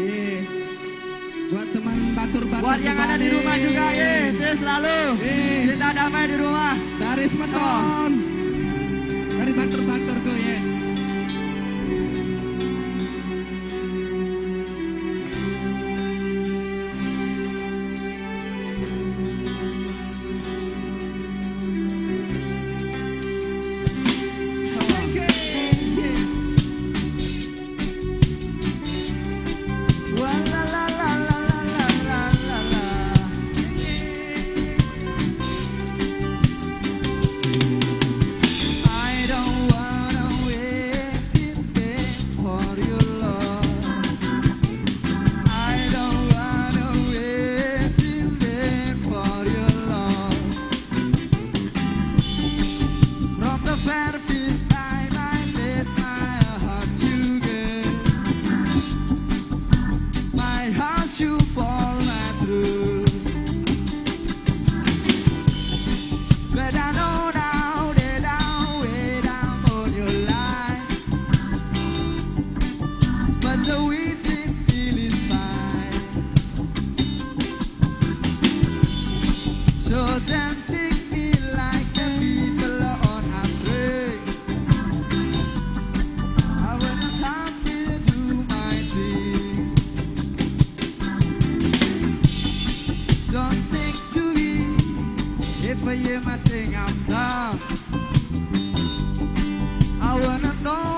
Ye. Buat teman batur-batur Buat yang ada di rumah juga ye, terus selalu Ye. kita damai di rumah. Dari Semeton. you fall right through. But I know now that I'll wait out So then. say my thing, I'm done. I wanna know.